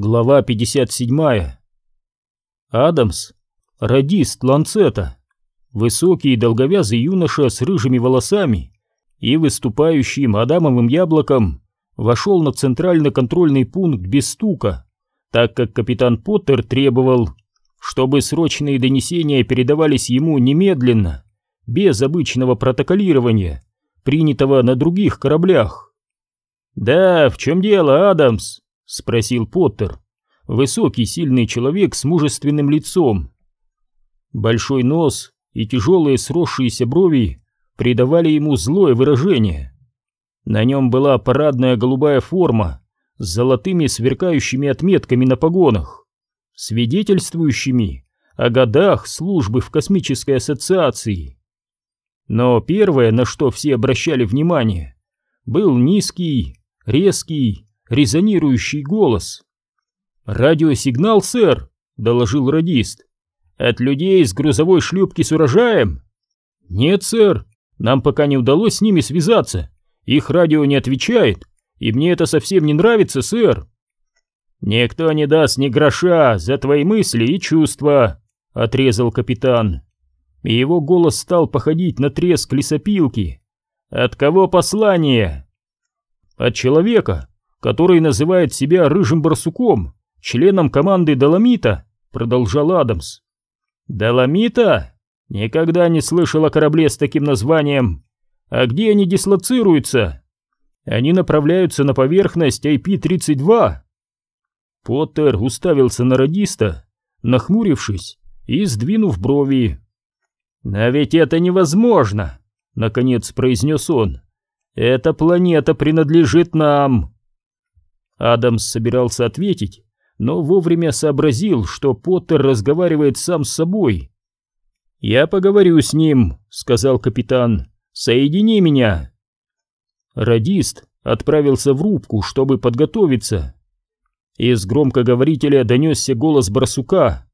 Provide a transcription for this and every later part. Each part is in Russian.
Глава 57. Адамс, радист Ланцета, высокий и долговязый юноша с рыжими волосами и выступающим Адамовым яблоком, вошел на центральный контрольный пункт без стука, так как капитан Поттер требовал, чтобы срочные донесения передавались ему немедленно, без обычного протоколирования, принятого на других кораблях. «Да, в чем дело, Адамс?» — спросил Поттер. Высокий, сильный человек с мужественным лицом. Большой нос и тяжелые сросшиеся брови придавали ему злое выражение. На нем была парадная голубая форма с золотыми сверкающими отметками на погонах, свидетельствующими о годах службы в космической ассоциации. Но первое, на что все обращали внимание, был низкий, резкий, резонирующий голос. «Радиосигнал, сэр!» — доложил радист. «От людей с грузовой шлюпки с урожаем?» «Нет, сэр, нам пока не удалось с ними связаться. Их радио не отвечает, и мне это совсем не нравится, сэр». «Никто не даст ни гроша за твои мысли и чувства», — отрезал капитан. И его голос стал походить на треск лесопилки. «От кого послание?» «От человека, который называет себя рыжим барсуком, членом команды Доломита, продолжал Адамс. Доломита? Никогда не слышал о корабле с таким названием. А где они дислоцируются? Они направляются на поверхность IP-32. Поттер уставился на радиста, нахмурившись и сдвинув брови. «Но ведь это невозможно!» — наконец произнес он. «Эта планета принадлежит нам!» Адамс собирался ответить, но вовремя сообразил, что Поттер разговаривает сам с собой. «Я поговорю с ним», — сказал капитан. «Соедини меня». Радист отправился в рубку, чтобы подготовиться. Из громкоговорителя донесся голос барсука.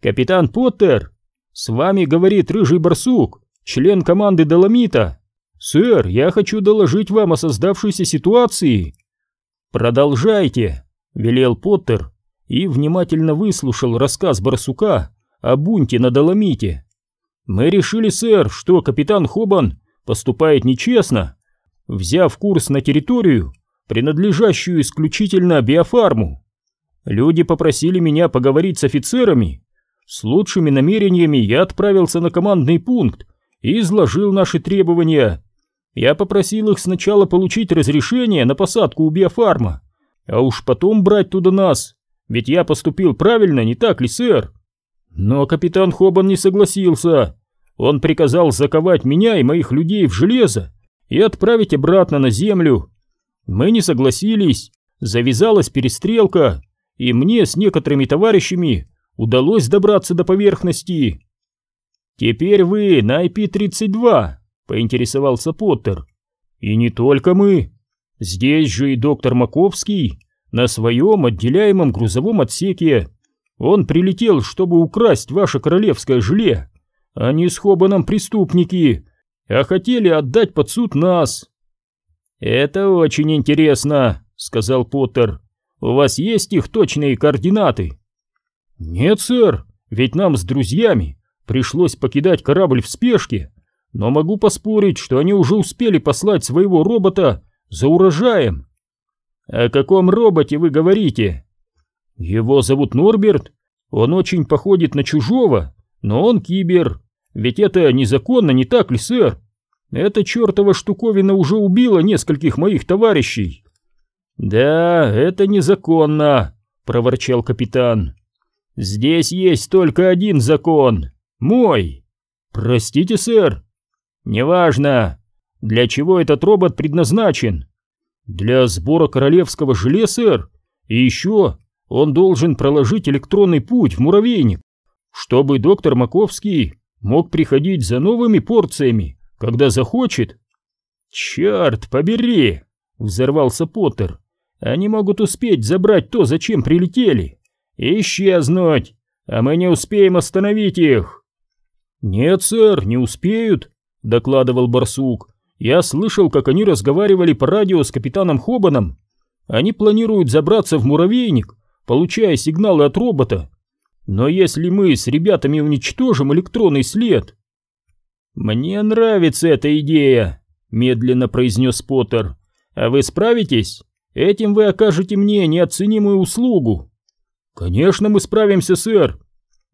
«Капитан Поттер, с вами говорит рыжий барсук, член команды Доломита. Сэр, я хочу доложить вам о создавшейся ситуации». «Продолжайте», — велел Поттер и внимательно выслушал рассказ барсука о бунте на Доломите. «Мы решили, сэр, что капитан Хобан поступает нечестно, взяв курс на территорию, принадлежащую исключительно биофарму. Люди попросили меня поговорить с офицерами. С лучшими намерениями я отправился на командный пункт и изложил наши требования. Я попросил их сначала получить разрешение на посадку у биофарма, а уж потом брать туда нас, ведь я поступил правильно, не так ли, сэр? Но капитан Хобан не согласился. Он приказал заковать меня и моих людей в железо и отправить обратно на землю. Мы не согласились, завязалась перестрелка, и мне с некоторыми товарищами удалось добраться до поверхности. Теперь вы на IP-32, — поинтересовался Поттер. «И не только мы. Здесь же и доктор Маковский на своем отделяемом грузовом отсеке. Он прилетел, чтобы украсть ваше королевское желе. Они с Хобаном преступники, а хотели отдать под суд нас». «Это очень интересно», — сказал Поттер. «У вас есть их точные координаты?» «Нет, сэр, ведь нам с друзьями пришлось покидать корабль в спешке но могу поспорить, что они уже успели послать своего робота за урожаем. О каком роботе вы говорите? Его зовут Норберт. Он очень походит на чужого, но он кибер. Ведь это незаконно, не так ли, сэр? Эта чертова штуковина уже убила нескольких моих товарищей. Да, это незаконно, проворчал капитан. Здесь есть только один закон. Мой. Простите, сэр, «Неважно, для чего этот робот предназначен. Для сбора королевского желе, сэр. И еще он должен проложить электронный путь в муравейник, чтобы доктор Маковский мог приходить за новыми порциями, когда захочет». «Черт побери!» — взорвался Поттер. «Они могут успеть забрать то, зачем прилетели, и исчезнуть, а мы не успеем остановить их». «Нет, сэр, не успеют докладывал барсук. Я слышал, как они разговаривали по радио с капитаном Хобаном. Они планируют забраться в муравейник получая сигналы от робота. Но если мы с ребятами уничтожим электронный след... «Мне нравится эта идея», — медленно произнес Поттер. «А вы справитесь? Этим вы окажете мне неоценимую услугу». «Конечно мы справимся, сэр.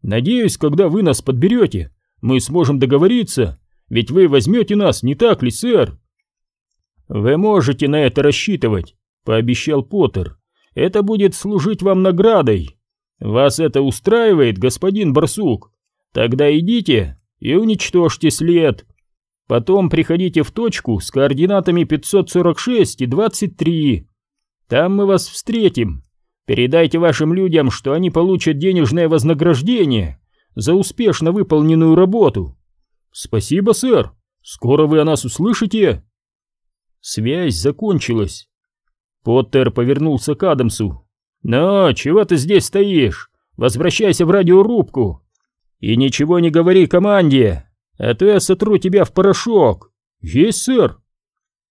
Надеюсь, когда вы нас подберете, мы сможем договориться, ведь вы возьмете нас, не так ли, сэр?» «Вы можете на это рассчитывать», — пообещал Поттер. «Это будет служить вам наградой. Вас это устраивает, господин Барсук? Тогда идите и уничтожьте след. Потом приходите в точку с координатами 546 и 23. Там мы вас встретим. Передайте вашим людям, что они получат денежное вознаграждение за успешно выполненную работу. Спасибо, сэр. Скоро вы о нас услышите. Связь закончилась. Поттер повернулся к Адамсу. «Ну, чего ты здесь стоишь? Возвращайся в радиорубку. И ничего не говори команде, а то я сотру тебя в порошок. Есть, сэр!»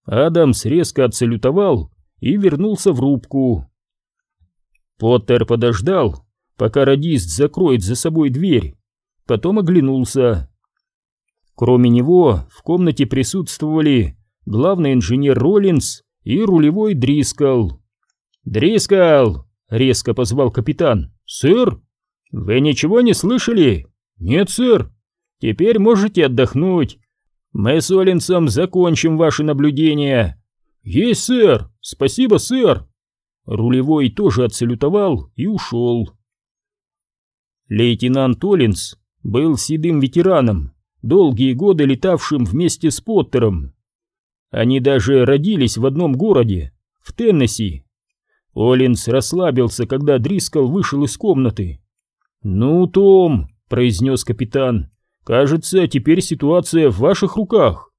Адамс резко отсалютовал и вернулся в рубку. Поттер подождал, пока радист закроет за собой дверь, потом оглянулся. Кроме него в комнате присутствовали главный инженер Роллинс и рулевой Дрискал. «Дрискал!» — резко позвал капитан. «Сэр? Вы ничего не слышали?» «Нет, сэр. Теперь можете отдохнуть. Мы с Оллинсом закончим ваши наблюдения». «Есть, сэр. Спасибо, сэр». Рулевой тоже отсалютовал и ушел. Лейтенант Оллинс был седым ветераном, долгие годы летавшим вместе с Поттером. Они даже родились в одном городе, в Теннесси. Оллинс расслабился, когда Дрискл вышел из комнаты. «Ну, Том», — произнес капитан, — «кажется, теперь ситуация в ваших руках».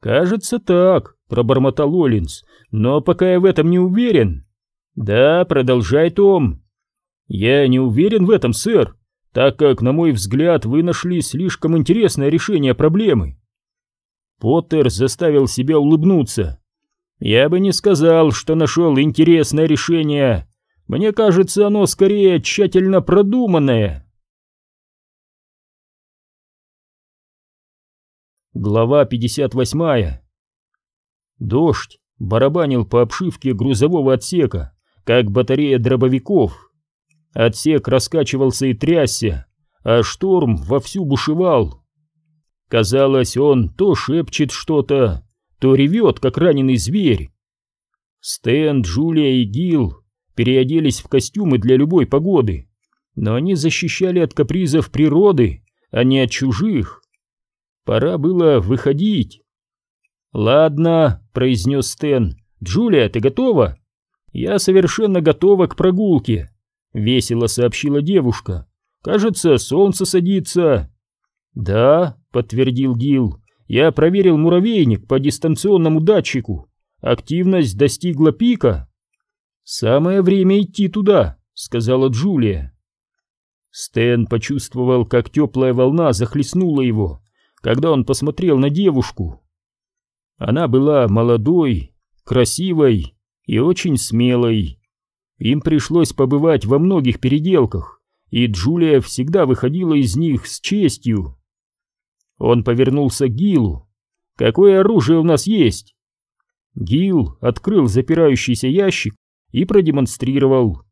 «Кажется так», — пробормотал Оллинс, — «но пока я в этом не уверен». «Да, продолжай, Том». «Я не уверен в этом, сэр, так как, на мой взгляд, вы нашли слишком интересное решение проблемы. Поттер заставил себя улыбнуться. Я бы не сказал, что нашел интересное решение. Мне кажется, оно скорее тщательно продуманное. Глава 58 Дождь барабанил по обшивке грузового отсека, как батарея дробовиков. Отсек раскачивался и трясся, а шторм вовсю бушевал. Казалось, он то шепчет что-то, то ревет, как раненый зверь. Стэн, Джулия и Гил переоделись в костюмы для любой погоды, но они защищали от капризов природы, а не от чужих. Пора было выходить. «Ладно», — произнес Стэн. «Джулия, ты готова?» «Я совершенно готова к прогулке», — весело сообщила девушка. «Кажется, солнце садится». «Да», — подтвердил Гил, — «я проверил муравейник по дистанционному датчику. Активность достигла пика». «Самое время идти туда», — сказала Джулия. Стэн почувствовал, как теплая волна захлестнула его, когда он посмотрел на девушку. Она была молодой, красивой и очень смелой. Им пришлось побывать во многих переделках, и Джулия всегда выходила из них с честью. Он повернулся к Гилу. «Какое оружие у нас есть?» Гил открыл запирающийся ящик и продемонстрировал.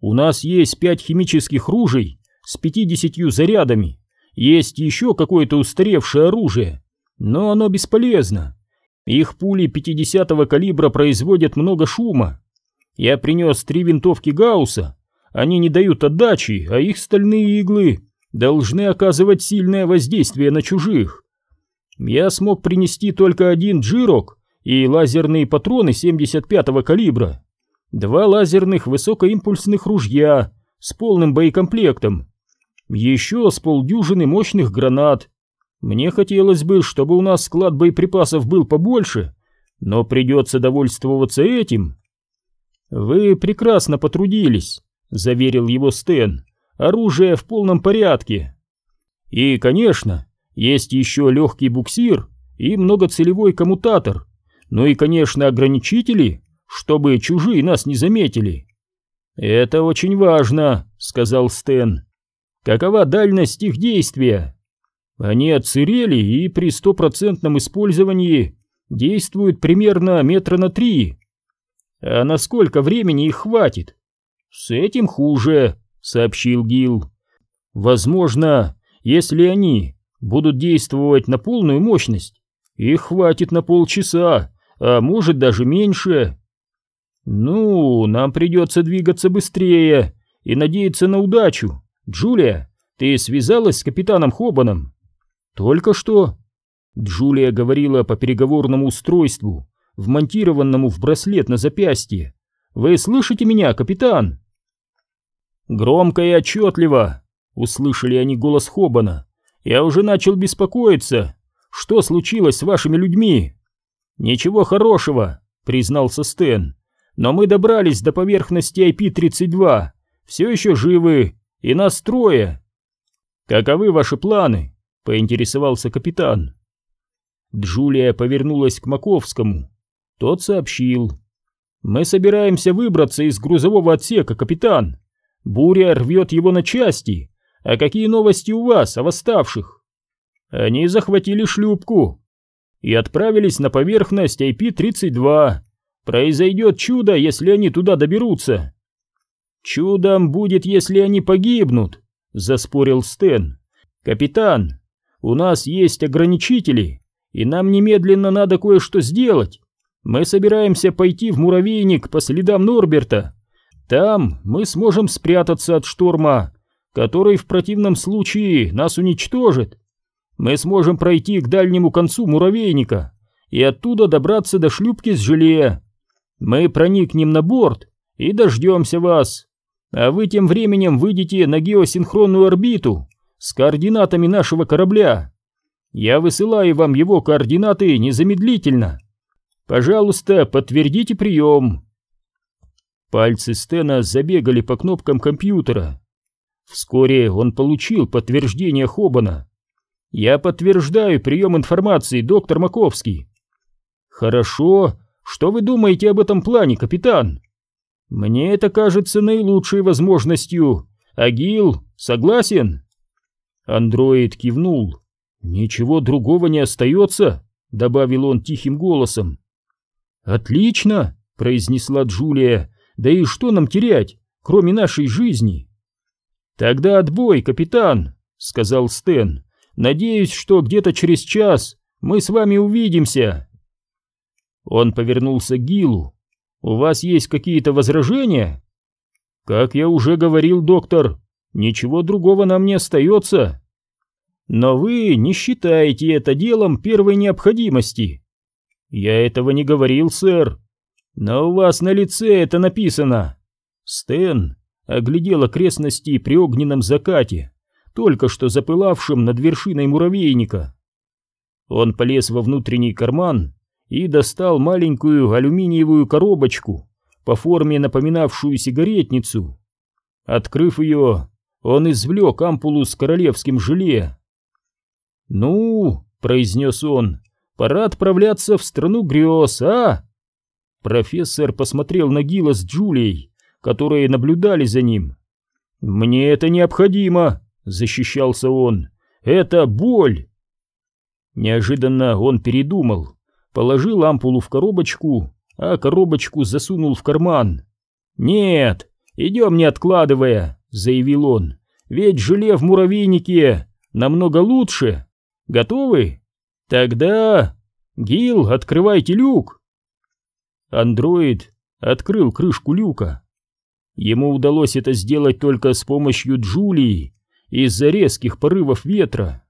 «У нас есть пять химических ружей с пятидесятью зарядами. Есть еще какое-то устаревшее оружие, но оно бесполезно. Их пули 50-го калибра производят много шума. Я принес три винтовки Гаусса. Они не дают отдачи, а их стальные иглы должны оказывать сильное воздействие на чужих. Я смог принести только один джирок и лазерные патроны 75-го калибра, два лазерных высокоимпульсных ружья с полным боекомплектом, еще с полдюжины мощных гранат. Мне хотелось бы, чтобы у нас склад боеприпасов был побольше, но придется довольствоваться этим. Вы прекрасно потрудились, заверил его Стэн. Оружие в полном порядке. И, конечно, есть еще легкий буксир и многоцелевой коммутатор. Ну и, конечно, ограничители, чтобы чужие нас не заметили. «Это очень важно», — сказал Стэн. «Какова дальность их действия?» «Они отсырели и при стопроцентном использовании действуют примерно метра на три. А на сколько времени их хватит?» «С этим хуже», — сообщил Гил. «Возможно, если они будут действовать на полную мощность, их хватит на полчаса, а может даже меньше. Ну, нам придется двигаться быстрее и надеяться на удачу. Джулия, ты связалась с капитаном Хобаном? Только что. Джулия говорила по переговорному устройству, вмонтированному в браслет на запястье. Вы слышите меня, капитан? Громко и отчетливо, услышали они голос Хобана. Я уже начал беспокоиться. Что случилось с вашими людьми? Ничего хорошего, признался Стэн. Но мы добрались до поверхности IP-32. Все еще живы, и нас трое. Каковы ваши планы? Поинтересовался капитан. Джулия повернулась к Маковскому. Тот сообщил. «Мы собираемся выбраться из грузового отсека, капитан. Буря рвет его на части, а какие новости у вас о восставших? Они захватили шлюпку и отправились на поверхность IP-32. Произойдет чудо, если они туда доберутся. Чудом будет, если они погибнут, заспорил Стэн. Капитан, у нас есть ограничители, и нам немедленно надо кое-что сделать. Мы собираемся пойти в муравейник по следам Норберта. Там мы сможем спрятаться от шторма который в противном случае нас уничтожит. Мы сможем пройти к дальнему концу муравейника и оттуда добраться до шлюпки с желе. Мы проникнем на борт и дождемся вас, а вы тем временем выйдете на геосинхронную орбиту с координатами нашего корабля. Я высылаю вам его координаты незамедлительно. Пожалуйста, подтвердите прием. Пальцы Стена забегали по кнопкам компьютера. Вскоре он получил подтверждение Хобана. «Я подтверждаю прием информации, доктор Маковский». «Хорошо. Что вы думаете об этом плане, капитан?» «Мне это кажется наилучшей возможностью. Агил, согласен?» Андроид кивнул. «Ничего другого не остается», — добавил он тихим голосом. «Отлично», — произнесла Джулия. «Да и что нам терять, кроме нашей жизни?» «Тогда отбой, капитан», — сказал Стэн. «Надеюсь, что где-то через час мы с вами увидимся». Он повернулся к Гилу. «У вас есть какие-то возражения?» «Как я уже говорил, доктор, ничего другого нам не остается». «Но вы не считаете это делом первой необходимости». «Я этого не говорил, сэр. Но у вас на лице это написано». Стэн оглядел окрестности при огненном закате, только что запылавшем над вершиной муравейника. Он полез во внутренний карман и достал маленькую алюминиевую коробочку, по форме напоминавшую сигаретницу. Открыв ее, он извлек ампулу с королевским желе. «Ну», — произнес он, — «пора отправляться в страну грез, а?» Профессор посмотрел на Гила с Джулией, которые наблюдали за ним. «Мне это необходимо», — защищался он. «Это боль!» Неожиданно он передумал, положил ампулу в коробочку, а коробочку засунул в карман. «Нет, идем не откладывая», — заявил он, — «ведь желе в муравейнике намного лучше. Готовы? Тогда... Гил, открывайте люк!» Андроид открыл крышку люка. Ему удалось это сделать только с помощью Джулии из-за резких порывов ветра.